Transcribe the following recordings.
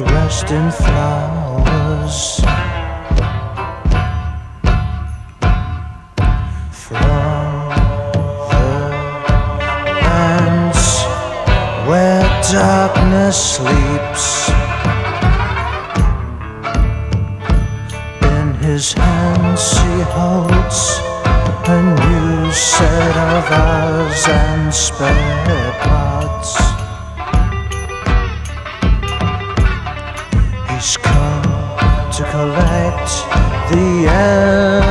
man dressed in flowers. From the lands where darkness sleeps. In his hands he holds a new set of eyes and spare parts. He's come to collect the empty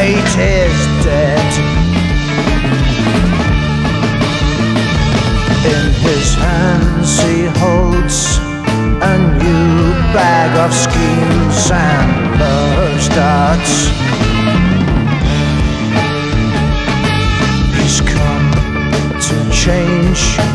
hate is dead. In his hands he holds a new bag of schemes and love starts. He's come to change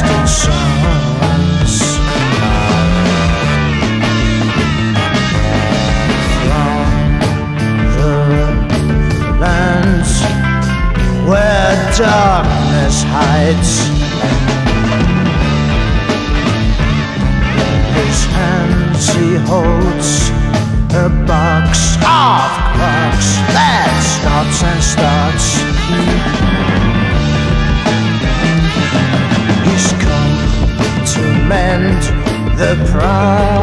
From the lands where darkness hides. His hands he holds the prize.